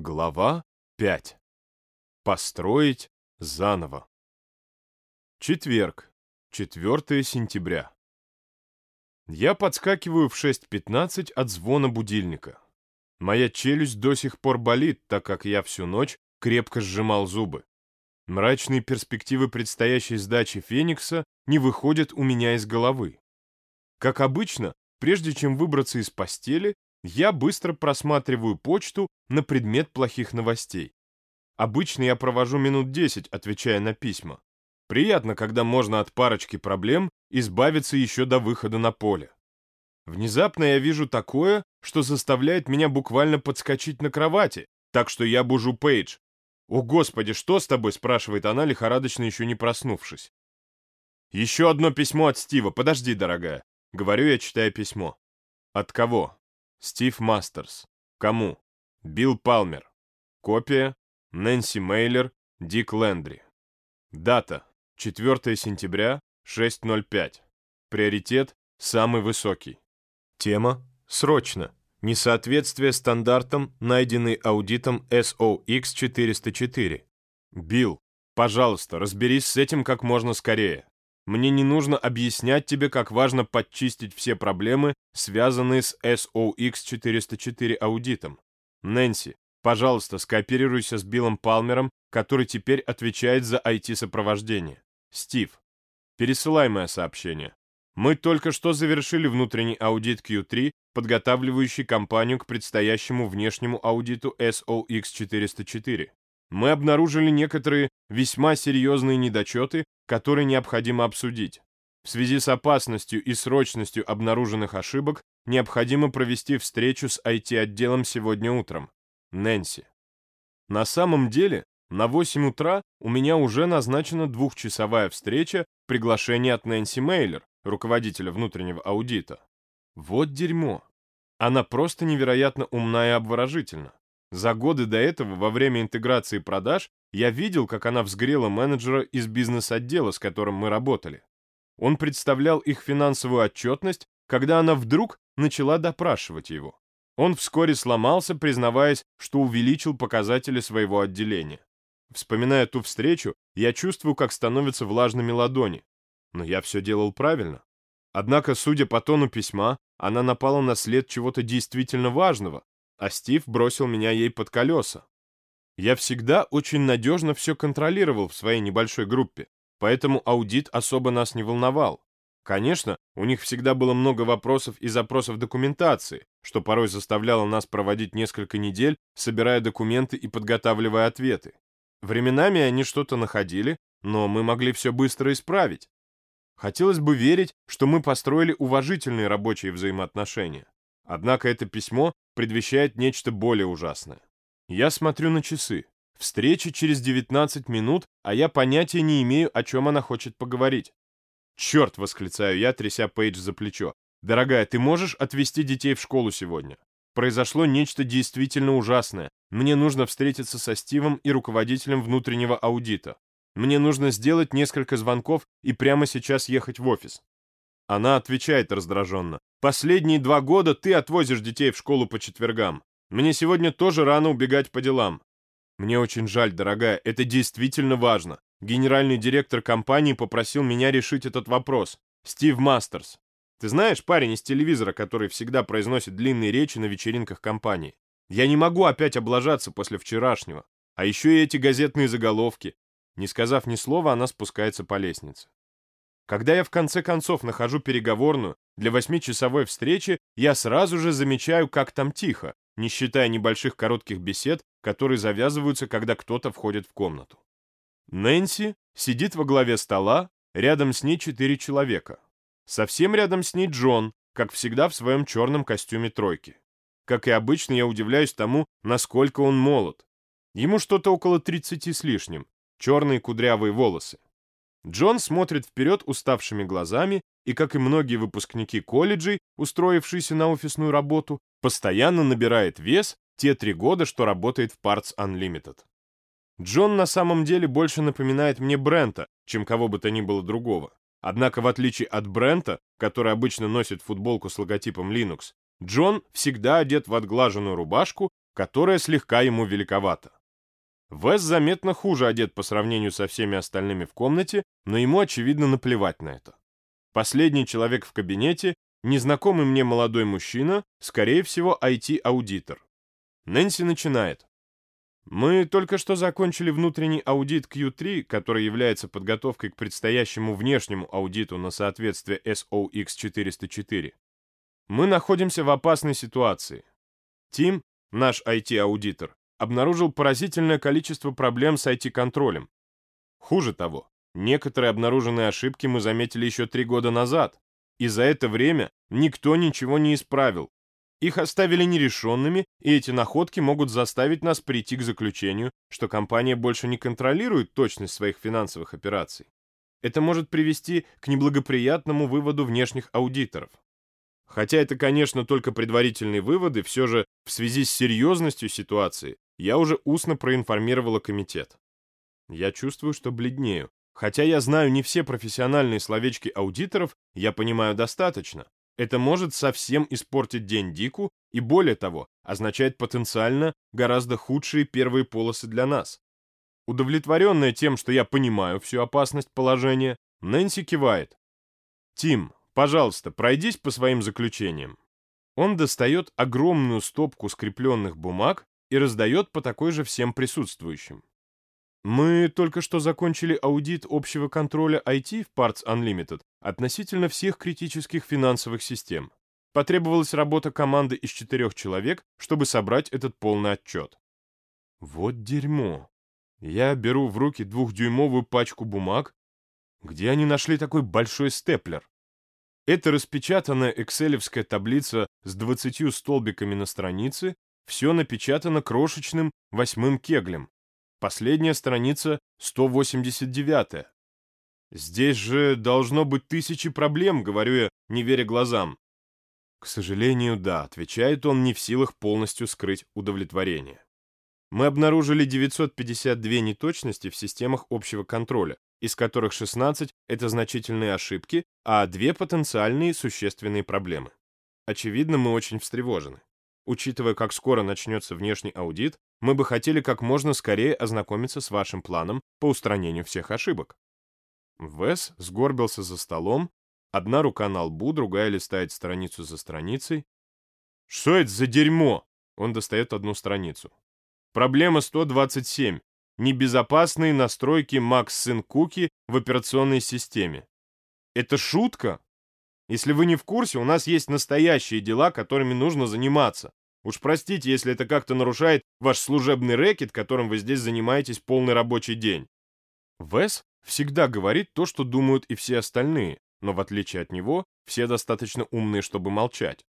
Глава 5. Построить заново. Четверг, 4 сентября. Я подскакиваю в 6.15 от звона будильника. Моя челюсть до сих пор болит, так как я всю ночь крепко сжимал зубы. Мрачные перспективы предстоящей сдачи Феникса не выходят у меня из головы. Как обычно, прежде чем выбраться из постели, я быстро просматриваю почту на предмет плохих новостей. Обычно я провожу минут 10, отвечая на письма. Приятно, когда можно от парочки проблем избавиться еще до выхода на поле. Внезапно я вижу такое, что заставляет меня буквально подскочить на кровати, так что я бужу Пейдж. «О, Господи, что с тобой?» — спрашивает она, лихорадочно еще не проснувшись. «Еще одно письмо от Стива. Подожди, дорогая». Говорю я, читая письмо. «От кого?» Стив Мастерс. Кому? Билл Палмер. Копия. Нэнси Мейлер. Дик Лендри. Дата. 4 сентября. 6.05. Приоритет. Самый высокий. Тема. Срочно. Несоответствие стандартам, найденный аудитом SOX404. Билл, пожалуйста, разберись с этим как можно скорее. Мне не нужно объяснять тебе, как важно подчистить все проблемы, связанные с SOX404 аудитом. Нэнси, пожалуйста, скооперируйся с Биллом Палмером, который теперь отвечает за IT-сопровождение. Стив, пересылай мое сообщение. Мы только что завершили внутренний аудит Q3, подготавливающий компанию к предстоящему внешнему аудиту SOX404 мы обнаружили некоторые весьма серьезные недочеты, которые необходимо обсудить. В связи с опасностью и срочностью обнаруженных ошибок необходимо провести встречу с IT-отделом сегодня утром. Нэнси. На самом деле, на 8 утра у меня уже назначена двухчасовая встреча, приглашение от Нэнси Мейлер, руководителя внутреннего аудита. Вот дерьмо. Она просто невероятно умна и обворожительна. За годы до этого, во время интеграции продаж, я видел, как она взгрела менеджера из бизнес-отдела, с которым мы работали. Он представлял их финансовую отчетность, когда она вдруг начала допрашивать его. Он вскоре сломался, признаваясь, что увеличил показатели своего отделения. Вспоминая ту встречу, я чувствую, как становятся влажными ладони. Но я все делал правильно. Однако, судя по тону письма, она напала на след чего-то действительно важного, а Стив бросил меня ей под колеса. Я всегда очень надежно все контролировал в своей небольшой группе, поэтому аудит особо нас не волновал. Конечно, у них всегда было много вопросов и запросов документации, что порой заставляло нас проводить несколько недель, собирая документы и подготавливая ответы. Временами они что-то находили, но мы могли все быстро исправить. Хотелось бы верить, что мы построили уважительные рабочие взаимоотношения. Однако это письмо предвещает нечто более ужасное. Я смотрю на часы. Встреча через 19 минут, а я понятия не имею, о чем она хочет поговорить. «Черт!» — восклицаю я, тряся Пейдж за плечо. «Дорогая, ты можешь отвезти детей в школу сегодня?» Произошло нечто действительно ужасное. Мне нужно встретиться со Стивом и руководителем внутреннего аудита. Мне нужно сделать несколько звонков и прямо сейчас ехать в офис. Она отвечает раздраженно. «Последние два года ты отвозишь детей в школу по четвергам. Мне сегодня тоже рано убегать по делам». «Мне очень жаль, дорогая, это действительно важно. Генеральный директор компании попросил меня решить этот вопрос. Стив Мастерс. Ты знаешь, парень из телевизора, который всегда произносит длинные речи на вечеринках компании. Я не могу опять облажаться после вчерашнего. А еще и эти газетные заголовки. Не сказав ни слова, она спускается по лестнице. Когда я в конце концов нахожу переговорную для восьмичасовой встречи, я сразу же замечаю, как там тихо, не считая небольших коротких бесед, которые завязываются, когда кто-то входит в комнату. Нэнси сидит во главе стола, рядом с ней четыре человека. Совсем рядом с ней Джон, как всегда в своем черном костюме тройки. Как и обычно, я удивляюсь тому, насколько он молод. Ему что-то около 30 с лишним, черные кудрявые волосы. Джон смотрит вперед уставшими глазами и, как и многие выпускники колледжей, устроившиеся на офисную работу, постоянно набирает вес те три года, что работает в Parts Unlimited. Джон на самом деле больше напоминает мне Брента, чем кого бы то ни было другого. Однако, в отличие от Брента, который обычно носит футболку с логотипом Linux, Джон всегда одет в отглаженную рубашку, которая слегка ему великовата. Вес заметно хуже одет по сравнению со всеми остальными в комнате, но ему, очевидно, наплевать на это. Последний человек в кабинете — незнакомый мне молодой мужчина, скорее всего, IT-аудитор. Нэнси начинает. Мы только что закончили внутренний аудит Q3, который является подготовкой к предстоящему внешнему аудиту на соответствие SOX404. Мы находимся в опасной ситуации. Тим, наш IT-аудитор, обнаружил поразительное количество проблем с IT-контролем. Хуже того, некоторые обнаруженные ошибки мы заметили еще три года назад, и за это время никто ничего не исправил. Их оставили нерешенными, и эти находки могут заставить нас прийти к заключению, что компания больше не контролирует точность своих финансовых операций. Это может привести к неблагоприятному выводу внешних аудиторов. Хотя это, конечно, только предварительные выводы, все же в связи с серьезностью ситуации я уже устно проинформировала комитет. Я чувствую, что бледнею. Хотя я знаю не все профессиональные словечки аудиторов, я понимаю достаточно. Это может совсем испортить день Дику и, более того, означает потенциально гораздо худшие первые полосы для нас. Удовлетворенная тем, что я понимаю всю опасность положения, Нэнси кивает. «Тим, пожалуйста, пройдись по своим заключениям». Он достает огромную стопку скрепленных бумаг и раздает по такой же всем присутствующим. Мы только что закончили аудит общего контроля IT в Parts Unlimited относительно всех критических финансовых систем. Потребовалась работа команды из четырех человек, чтобы собрать этот полный отчет. Вот дерьмо. Я беру в руки двухдюймовую пачку бумаг. Где они нашли такой большой степлер? Это распечатанная экселевская таблица с 20 столбиками на странице все напечатано крошечным восьмым кеглем. Последняя страница 189. Здесь же должно быть тысячи проблем, говорю я, не веря глазам. К сожалению, да, отвечает он не в силах полностью скрыть удовлетворение. Мы обнаружили 952 неточности в системах общего контроля, из которых 16 — это значительные ошибки, а две потенциальные существенные проблемы. Очевидно, мы очень встревожены. Учитывая, как скоро начнется внешний аудит, мы бы хотели как можно скорее ознакомиться с вашим планом по устранению всех ошибок. Вес сгорбился за столом, одна рука на лбу, другая листает страницу за страницей. «Что это за дерьмо?» Он достает одну страницу. Проблема 127. Небезопасные настройки Max Сын Куки в операционной системе. Это шутка? Если вы не в курсе, у нас есть настоящие дела, которыми нужно заниматься. Уж простите, если это как-то нарушает ваш служебный рэкет, которым вы здесь занимаетесь полный рабочий день. Вес всегда говорит то, что думают и все остальные, но в отличие от него, все достаточно умные, чтобы молчать.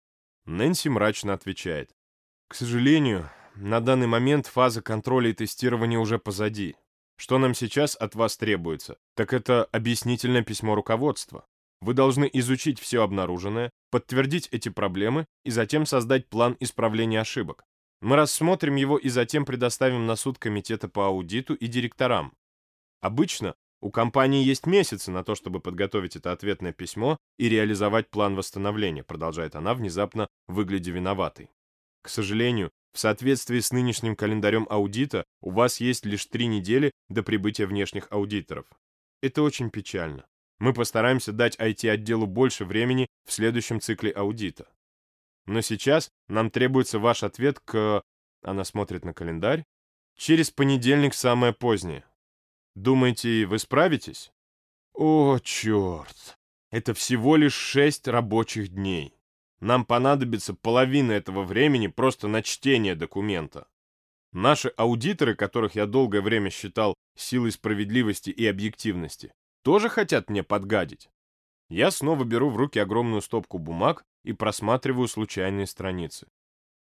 Нэнси мрачно отвечает. К сожалению, на данный момент фаза контроля и тестирования уже позади. Что нам сейчас от вас требуется? Так это объяснительное письмо руководства. Вы должны изучить все обнаруженное, подтвердить эти проблемы и затем создать план исправления ошибок. Мы рассмотрим его и затем предоставим на суд комитета по аудиту и директорам. Обычно у компании есть месяцы на то, чтобы подготовить это ответное письмо и реализовать план восстановления, продолжает она, внезапно выглядя виноватой. К сожалению, в соответствии с нынешним календарем аудита у вас есть лишь три недели до прибытия внешних аудиторов. Это очень печально. Мы постараемся дать IT-отделу больше времени в следующем цикле аудита. Но сейчас нам требуется ваш ответ к... Она смотрит на календарь. Через понедельник самое позднее. Думаете, вы справитесь? О, черт. Это всего лишь шесть рабочих дней. Нам понадобится половина этого времени просто на чтение документа. Наши аудиторы, которых я долгое время считал силой справедливости и объективности, тоже хотят мне подгадить? Я снова беру в руки огромную стопку бумаг и просматриваю случайные страницы.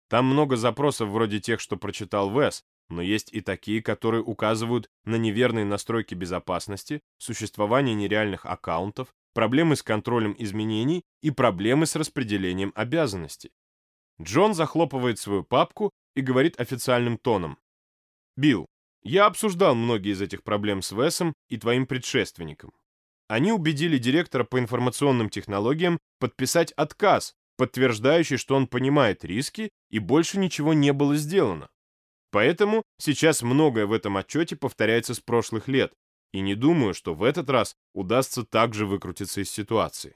Там много запросов вроде тех, что прочитал Вес, но есть и такие, которые указывают на неверные настройки безопасности, существование нереальных аккаунтов, проблемы с контролем изменений и проблемы с распределением обязанностей. Джон захлопывает свою папку и говорит официальным тоном. «Билл, я обсуждал многие из этих проблем с Весом и твоим предшественником. Они убедили директора по информационным технологиям подписать отказ, подтверждающий, что он понимает риски и больше ничего не было сделано. Поэтому сейчас многое в этом отчете повторяется с прошлых лет, и не думаю, что в этот раз удастся также выкрутиться из ситуации.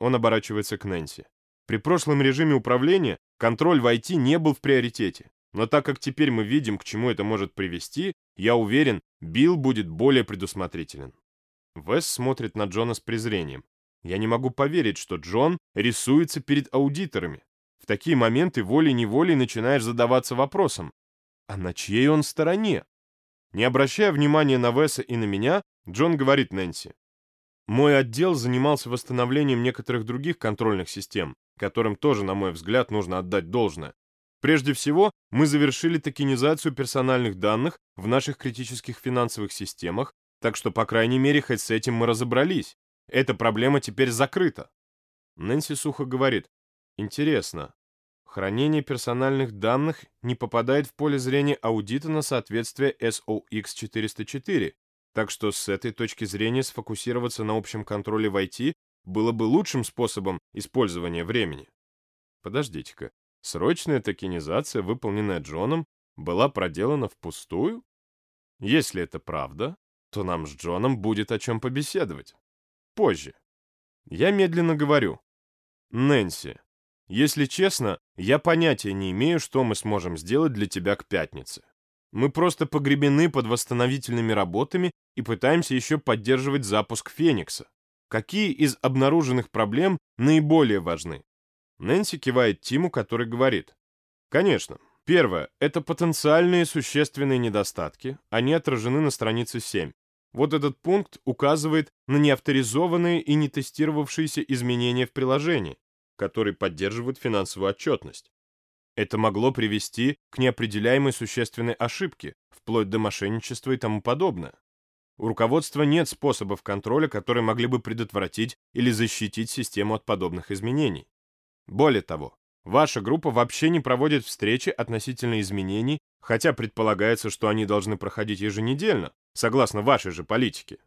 Он оборачивается к Нэнси. При прошлом режиме управления контроль в IT не был в приоритете, но так как теперь мы видим, к чему это может привести, я уверен, Билл будет более предусмотрителен. Вес смотрит на Джона с презрением. Я не могу поверить, что Джон рисуется перед аудиторами. В такие моменты волей-неволей начинаешь задаваться вопросом, а на чьей он стороне? Не обращая внимания на Веса и на меня, Джон говорит Нэнси. Мой отдел занимался восстановлением некоторых других контрольных систем, которым тоже, на мой взгляд, нужно отдать должное. Прежде всего, мы завершили токенизацию персональных данных в наших критических финансовых системах, так что, по крайней мере, хоть с этим мы разобрались. Эта проблема теперь закрыта. Нэнси сухо говорит. Интересно, Хранение персональных данных не попадает в поле зрения аудита на соответствие SOX404, так что с этой точки зрения сфокусироваться на общем контроле в IT было бы лучшим способом использования времени. Подождите-ка, срочная токенизация, выполненная Джоном, была проделана впустую? Если это правда, то нам с Джоном будет о чем побеседовать. Позже. Я медленно говорю. Нэнси, если честно, я понятия не имею, что мы сможем сделать для тебя к пятнице. Мы просто погребены под восстановительными работами и пытаемся еще поддерживать запуск Феникса. Какие из обнаруженных проблем наиболее важны? Нэнси кивает Тиму, который говорит. Конечно. Первое – это потенциальные существенные недостатки. Они отражены на странице 7. Вот этот пункт указывает на неавторизованные и не тестировавшиеся изменения в приложении который поддерживают финансовую отчетность. Это могло привести к неопределяемой существенной ошибке, вплоть до мошенничества и тому подобное. У руководства нет способов контроля, которые могли бы предотвратить или защитить систему от подобных изменений. Более того, ваша группа вообще не проводит встречи относительно изменений, хотя предполагается, что они должны проходить еженедельно, согласно вашей же политике.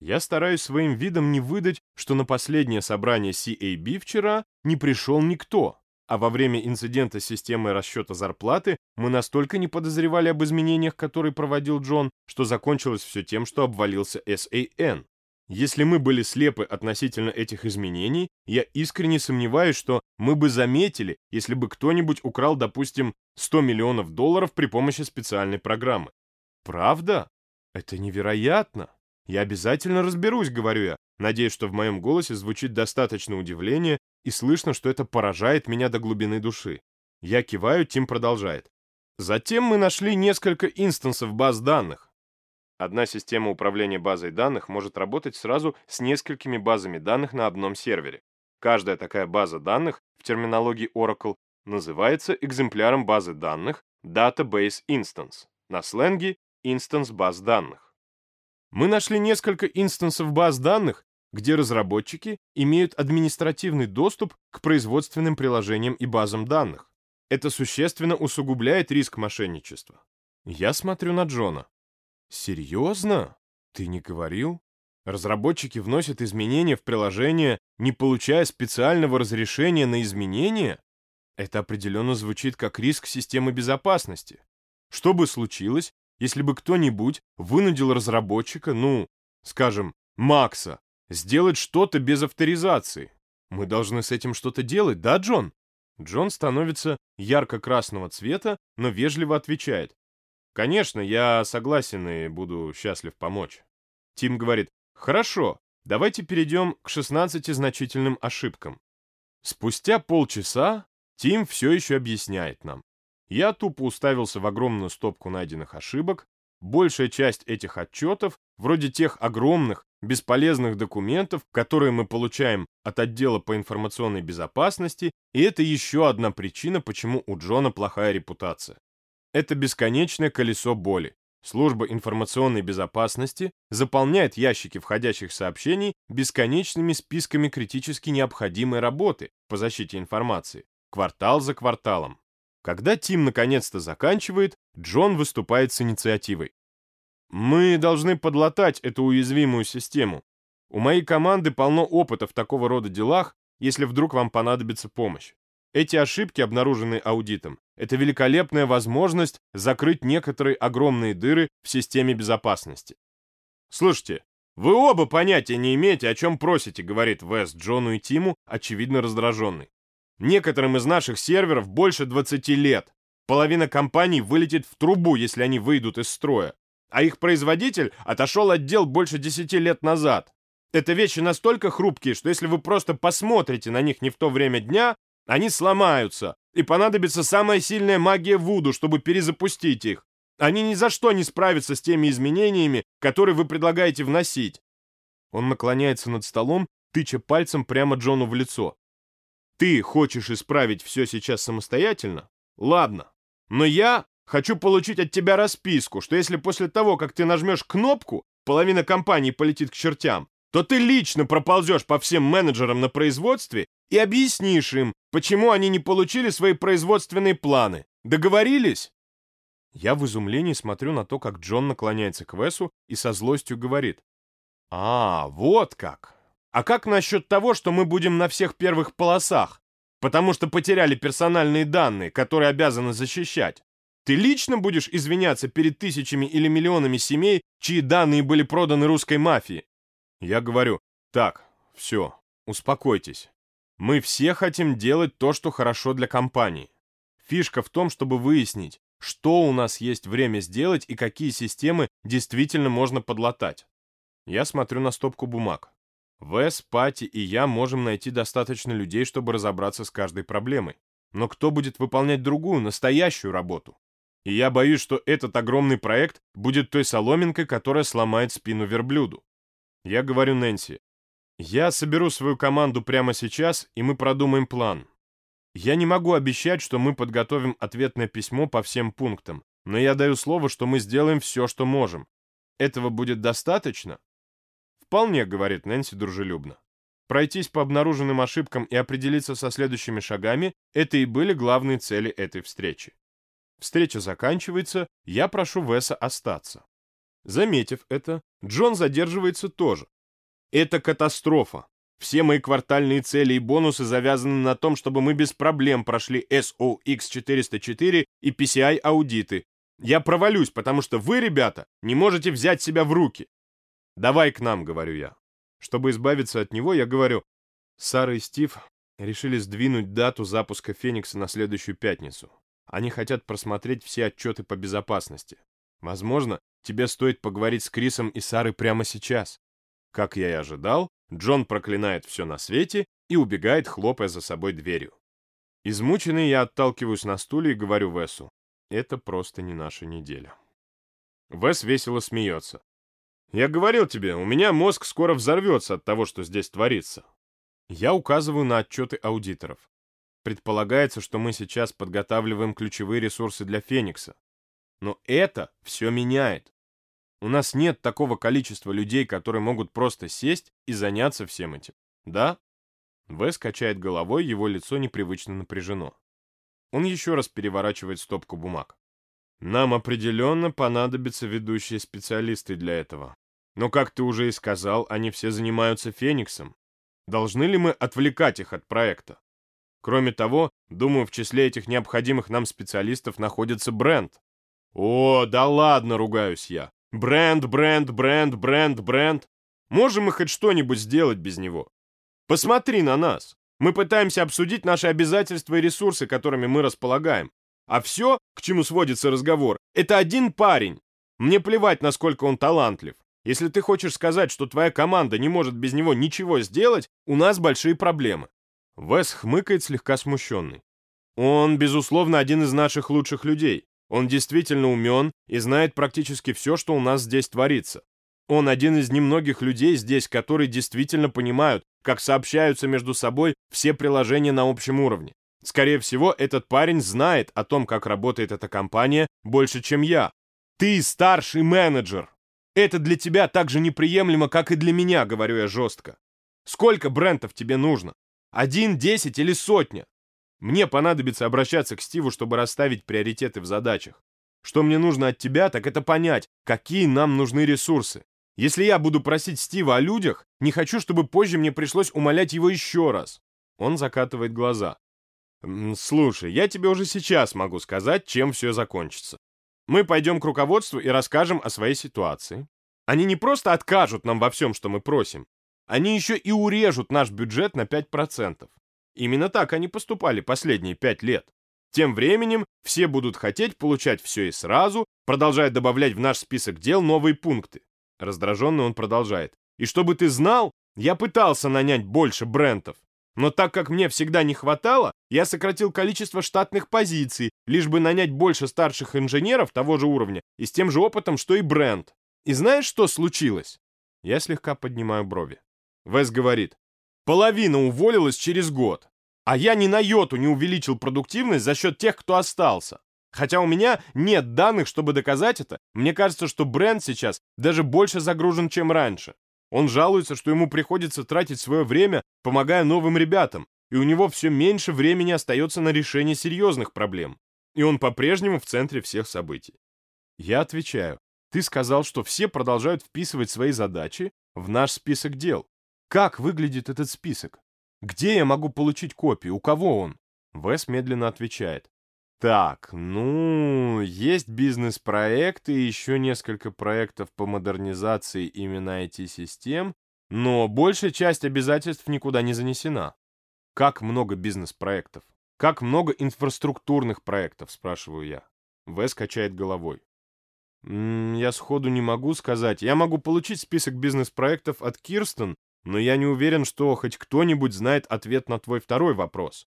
Я стараюсь своим видом не выдать, что на последнее собрание CAB вчера не пришел никто, а во время инцидента с системой расчета зарплаты мы настолько не подозревали об изменениях, которые проводил Джон, что закончилось все тем, что обвалился SAN. Если мы были слепы относительно этих изменений, я искренне сомневаюсь, что мы бы заметили, если бы кто-нибудь украл, допустим, 100 миллионов долларов при помощи специальной программы. Правда? Это невероятно. «Я обязательно разберусь», — говорю я, надеясь, что в моем голосе звучит достаточно удивления и слышно, что это поражает меня до глубины души. Я киваю, Тим продолжает. Затем мы нашли несколько инстансов баз данных. Одна система управления базой данных может работать сразу с несколькими базами данных на одном сервере. Каждая такая база данных в терминологии Oracle называется экземпляром базы данных Database Instance, на сленге Instance баз данных. Мы нашли несколько инстансов баз данных, где разработчики имеют административный доступ к производственным приложениям и базам данных. Это существенно усугубляет риск мошенничества. Я смотрю на Джона. Серьезно? Ты не говорил? Разработчики вносят изменения в приложение, не получая специального разрешения на изменения? Это определенно звучит как риск системы безопасности. Что бы случилось, если бы кто-нибудь вынудил разработчика, ну, скажем, Макса, сделать что-то без авторизации. Мы должны с этим что-то делать, да, Джон? Джон становится ярко-красного цвета, но вежливо отвечает. Конечно, я согласен и буду счастлив помочь. Тим говорит, хорошо, давайте перейдем к 16 значительным ошибкам. Спустя полчаса Тим все еще объясняет нам. Я тупо уставился в огромную стопку найденных ошибок. Большая часть этих отчетов, вроде тех огромных, бесполезных документов, которые мы получаем от отдела по информационной безопасности, и это еще одна причина, почему у Джона плохая репутация. Это бесконечное колесо боли. Служба информационной безопасности заполняет ящики входящих сообщений бесконечными списками критически необходимой работы по защите информации, квартал за кварталом. Когда Тим наконец-то заканчивает, Джон выступает с инициативой. «Мы должны подлатать эту уязвимую систему. У моей команды полно опыта в такого рода делах, если вдруг вам понадобится помощь. Эти ошибки, обнаруженные аудитом, это великолепная возможность закрыть некоторые огромные дыры в системе безопасности. Слушайте, вы оба понятия не имеете, о чем просите, говорит Вест Джону и Тиму, очевидно раздраженный. Некоторым из наших серверов больше 20 лет. Половина компаний вылетит в трубу, если они выйдут из строя. А их производитель отошел от дел больше 10 лет назад. Это вещи настолько хрупкие, что если вы просто посмотрите на них не в то время дня, они сломаются, и понадобится самая сильная магия Вуду, чтобы перезапустить их. Они ни за что не справятся с теми изменениями, которые вы предлагаете вносить. Он наклоняется над столом, тыча пальцем прямо Джону в лицо. Ты хочешь исправить все сейчас самостоятельно? Ладно. Но я хочу получить от тебя расписку, что если после того, как ты нажмешь кнопку, половина компании полетит к чертям, то ты лично проползешь по всем менеджерам на производстве и объяснишь им, почему они не получили свои производственные планы. Договорились? Я в изумлении смотрю на то, как Джон наклоняется к Весу и со злостью говорит. «А, вот как! А как насчет того, что мы будем на всех первых полосах, потому что потеряли персональные данные, которые обязаны защищать? Ты лично будешь извиняться перед тысячами или миллионами семей, чьи данные были проданы русской мафии? Я говорю, так, все, успокойтесь. Мы все хотим делать то, что хорошо для компании. Фишка в том, чтобы выяснить, что у нас есть время сделать и какие системы действительно можно подлатать. Я смотрю на стопку бумаг. Вес, Пати и я можем найти достаточно людей, чтобы разобраться с каждой проблемой. Но кто будет выполнять другую, настоящую работу? И я боюсь, что этот огромный проект будет той соломинкой, которая сломает спину верблюду. Я говорю Нэнси, я соберу свою команду прямо сейчас, и мы продумаем план. Я не могу обещать, что мы подготовим ответное письмо по всем пунктам, но я даю слово, что мы сделаем все, что можем. Этого будет достаточно? Вполне, говорит Нэнси дружелюбно. Пройтись по обнаруженным ошибкам и определиться со следующими шагами – это и были главные цели этой встречи. Встреча заканчивается, я прошу Веса остаться. Заметив это, Джон задерживается тоже. Это катастрофа. Все мои квартальные цели и бонусы завязаны на том, чтобы мы без проблем прошли SOX404 и PCI-аудиты. Я провалюсь, потому что вы, ребята, не можете взять себя в руки. Давай к нам, говорю я. Чтобы избавиться от него, я говорю, Сара и Стив решили сдвинуть дату запуска Феникса на следующую пятницу. Они хотят просмотреть все отчеты по безопасности. Возможно, тебе стоит поговорить с Крисом и Сарой прямо сейчас. Как я и ожидал, Джон проклинает все на свете и убегает, хлопая за собой дверью. Измученный я отталкиваюсь на стуле и говорю Весу, это просто не наша неделя. Вес весело смеется. Я говорил тебе, у меня мозг скоро взорвется от того, что здесь творится. Я указываю на отчеты аудиторов. Предполагается, что мы сейчас подготавливаем ключевые ресурсы для Феникса. Но это все меняет. У нас нет такого количества людей, которые могут просто сесть и заняться всем этим. Да? Вес качает головой, его лицо непривычно напряжено. Он еще раз переворачивает стопку бумаг. Нам определенно понадобятся ведущие специалисты для этого. Но, как ты уже и сказал, они все занимаются Фениксом. Должны ли мы отвлекать их от проекта? Кроме того, думаю, в числе этих необходимых нам специалистов находится бренд. О, да ладно, ругаюсь я. Бренд, бренд, бренд, бренд, бренд. Можем мы хоть что-нибудь сделать без него? Посмотри на нас. Мы пытаемся обсудить наши обязательства и ресурсы, которыми мы располагаем. А все, к чему сводится разговор, это один парень. Мне плевать, насколько он талантлив. Если ты хочешь сказать, что твоя команда не может без него ничего сделать, у нас большие проблемы. Вес хмыкает слегка смущенный. Он, безусловно, один из наших лучших людей. Он действительно умен и знает практически все, что у нас здесь творится. Он один из немногих людей здесь, которые действительно понимают, как сообщаются между собой все приложения на общем уровне. Скорее всего, этот парень знает о том, как работает эта компания, больше, чем я. Ты старший менеджер. Это для тебя так же неприемлемо, как и для меня, говорю я жестко. Сколько брендов тебе нужно? Один, десять или сотня? Мне понадобится обращаться к Стиву, чтобы расставить приоритеты в задачах. Что мне нужно от тебя, так это понять, какие нам нужны ресурсы. Если я буду просить Стива о людях, не хочу, чтобы позже мне пришлось умолять его еще раз. Он закатывает глаза. «Слушай, я тебе уже сейчас могу сказать, чем все закончится. Мы пойдем к руководству и расскажем о своей ситуации. Они не просто откажут нам во всем, что мы просим, они еще и урежут наш бюджет на 5%. Именно так они поступали последние 5 лет. Тем временем все будут хотеть получать все и сразу, продолжая добавлять в наш список дел новые пункты. Раздраженно он продолжает. И чтобы ты знал, я пытался нанять больше брендов. Но так как мне всегда не хватало, я сократил количество штатных позиций, лишь бы нанять больше старших инженеров того же уровня и с тем же опытом, что и бренд. И знаешь, что случилось? Я слегка поднимаю брови. Вес говорит, половина уволилась через год, а я ни на йоту не увеличил продуктивность за счет тех, кто остался. Хотя у меня нет данных, чтобы доказать это, мне кажется, что бренд сейчас даже больше загружен, чем раньше. Он жалуется, что ему приходится тратить свое время, помогая новым ребятам, и у него все меньше времени остается на решение серьезных проблем. И он по-прежнему в центре всех событий. Я отвечаю, ты сказал, что все продолжают вписывать свои задачи в наш список дел. Как выглядит этот список? Где я могу получить копию? У кого он? Вес медленно отвечает. Так, ну, есть бизнес-проекты и еще несколько проектов по модернизации именно IT-систем, но большая часть обязательств никуда не занесена. Как много бизнес-проектов? Как много инфраструктурных проектов, спрашиваю я. Вес качает головой. М -м, я сходу не могу сказать. Я могу получить список бизнес-проектов от Кирстен, но я не уверен, что хоть кто-нибудь знает ответ на твой второй вопрос.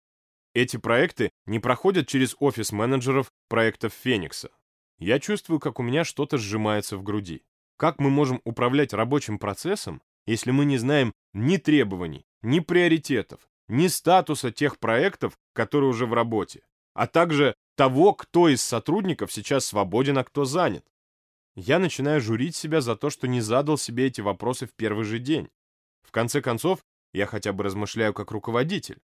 Эти проекты не проходят через офис менеджеров проектов Феникса. Я чувствую, как у меня что-то сжимается в груди. Как мы можем управлять рабочим процессом, если мы не знаем ни требований, ни приоритетов, ни статуса тех проектов, которые уже в работе, а также того, кто из сотрудников сейчас свободен, а кто занят? Я начинаю журить себя за то, что не задал себе эти вопросы в первый же день. В конце концов, я хотя бы размышляю как руководитель.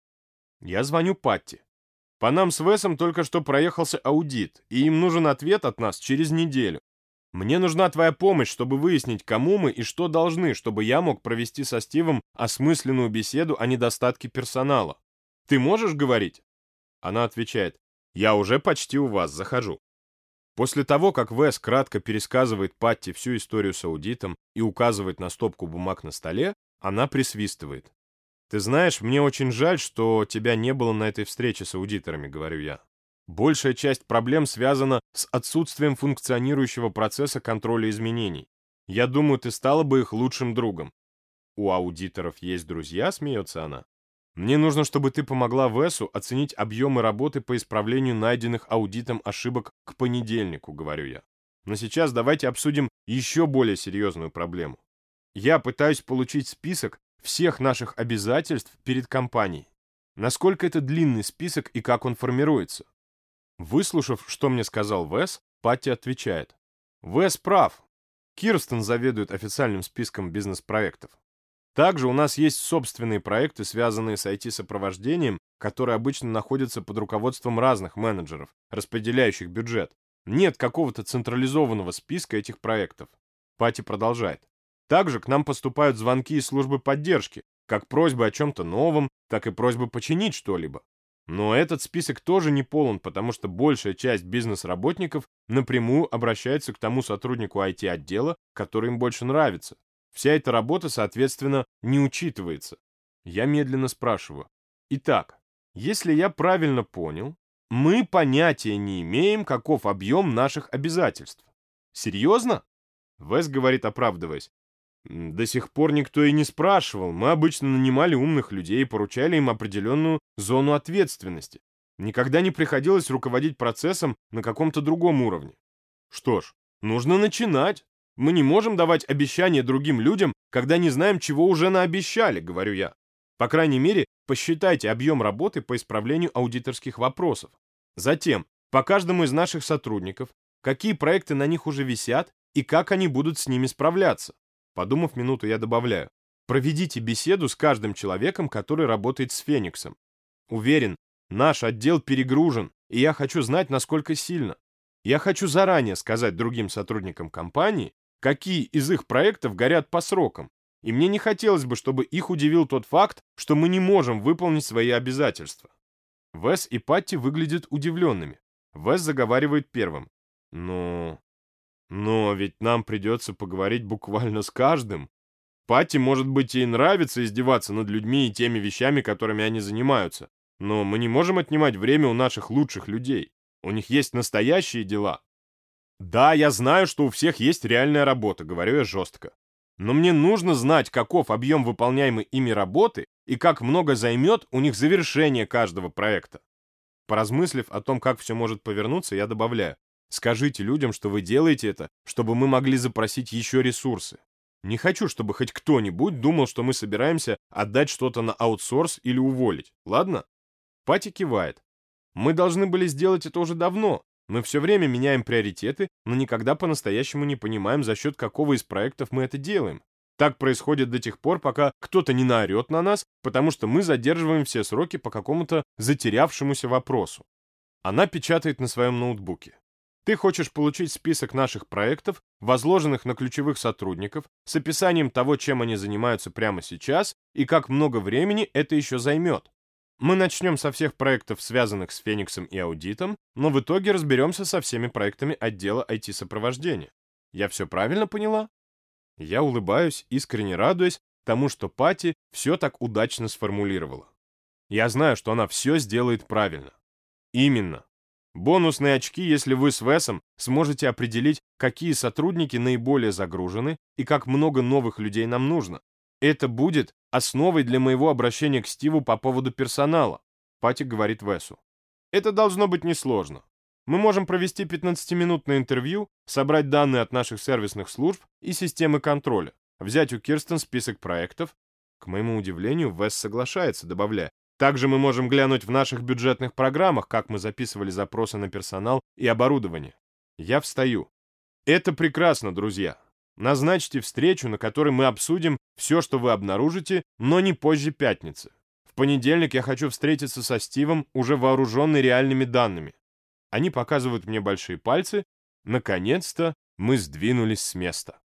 Я звоню Патти. По нам с Весом только что проехался аудит, и им нужен ответ от нас через неделю. Мне нужна твоя помощь, чтобы выяснить, кому мы и что должны, чтобы я мог провести со Стивом осмысленную беседу о недостатке персонала. Ты можешь говорить? Она отвечает, я уже почти у вас, захожу. После того, как Вес кратко пересказывает Патти всю историю с аудитом и указывает на стопку бумаг на столе, она присвистывает. «Ты знаешь, мне очень жаль, что тебя не было на этой встрече с аудиторами», — говорю я. Большая часть проблем связана с отсутствием функционирующего процесса контроля изменений. Я думаю, ты стала бы их лучшим другом. У аудиторов есть друзья, смеется она. Мне нужно, чтобы ты помогла Весу оценить объемы работы по исправлению найденных аудитом ошибок к понедельнику, говорю я. Но сейчас давайте обсудим еще более серьезную проблему. Я пытаюсь получить список всех наших обязательств перед компанией. Насколько это длинный список и как он формируется? Выслушав, что мне сказал Вес, Патти отвечает. Вес прав. Кирстен заведует официальным списком бизнес-проектов. Также у нас есть собственные проекты, связанные с IT-сопровождением, которые обычно находятся под руководством разных менеджеров, распределяющих бюджет. Нет какого-то централизованного списка этих проектов. Пати продолжает. Также к нам поступают звонки из службы поддержки, как просьбы о чем-то новом, так и просьбы починить что-либо. Но этот список тоже не полон, потому что большая часть бизнес-работников напрямую обращается к тому сотруднику IT-отдела, который им больше нравится. Вся эта работа, соответственно, не учитывается. Я медленно спрашиваю. Итак, если я правильно понял, мы понятия не имеем, каков объем наших обязательств. Серьезно? Вес говорит, оправдываясь. До сих пор никто и не спрашивал. Мы обычно нанимали умных людей и поручали им определенную зону ответственности. Никогда не приходилось руководить процессом на каком-то другом уровне. Что ж, нужно начинать. Мы не можем давать обещания другим людям, когда не знаем, чего уже наобещали, говорю я. По крайней мере, посчитайте объем работы по исправлению аудиторских вопросов. Затем, по каждому из наших сотрудников, какие проекты на них уже висят и как они будут с ними справляться. Подумав минуту, я добавляю. Проведите беседу с каждым человеком, который работает с Фениксом. Уверен, наш отдел перегружен, и я хочу знать, насколько сильно. Я хочу заранее сказать другим сотрудникам компании, какие из их проектов горят по срокам, и мне не хотелось бы, чтобы их удивил тот факт, что мы не можем выполнить свои обязательства. Вес и Патти выглядят удивленными. Вес заговаривает первым. «Ну... но ведь нам придется поговорить буквально с каждым. Патти, может быть, ей нравится издеваться над людьми и теми вещами, которыми они занимаются. Но мы не можем отнимать время у наших лучших людей. У них есть настоящие дела. Да, я знаю, что у всех есть реальная работа, говорю я жестко. Но мне нужно знать, каков объем выполняемой ими работы и как много займет у них завершение каждого проекта. Поразмыслив о том, как все может повернуться, я добавляю, скажите людям, что вы делаете это, чтобы мы могли запросить еще ресурсы. Не хочу, чтобы хоть кто-нибудь думал, что мы собираемся отдать что-то на аутсорс или уволить, ладно? Пати кивает. Мы должны были сделать это уже давно. Мы все время меняем приоритеты, но никогда по-настоящему не понимаем, за счет какого из проектов мы это делаем. Так происходит до тех пор, пока кто-то не наорет на нас, потому что мы задерживаем все сроки по какому-то затерявшемуся вопросу. Она печатает на своем ноутбуке. Ты хочешь получить список наших проектов, возложенных на ключевых сотрудников, с описанием того, чем они занимаются прямо сейчас и как много времени это еще займет. Мы начнем со всех проектов, связанных с Фениксом и аудитом, но в итоге разберемся со всеми проектами отдела IT-сопровождения. Я все правильно поняла? Я улыбаюсь, искренне радуясь тому, что Пати все так удачно сформулировала. Я знаю, что она все сделает правильно. Именно. Бонусные очки, если вы с Весом сможете определить, какие сотрудники наиболее загружены и как много новых людей нам нужно. Это будет основой для моего обращения к Стиву по поводу персонала, Патик говорит Весу. Это должно быть несложно. Мы можем провести 15-минутное интервью, собрать данные от наших сервисных служб и системы контроля, взять у Кирстен список проектов. К моему удивлению, Вес соглашается, добавляя, также мы можем глянуть в наших бюджетных программах, как мы записывали запросы на персонал и оборудование. Я встаю. Это прекрасно, друзья. Назначьте встречу, на которой мы обсудим все, что вы обнаружите, но не позже пятницы. В понедельник я хочу встретиться со Стивом, уже вооруженный реальными данными. Они показывают мне большие пальцы. Наконец-то мы сдвинулись с места.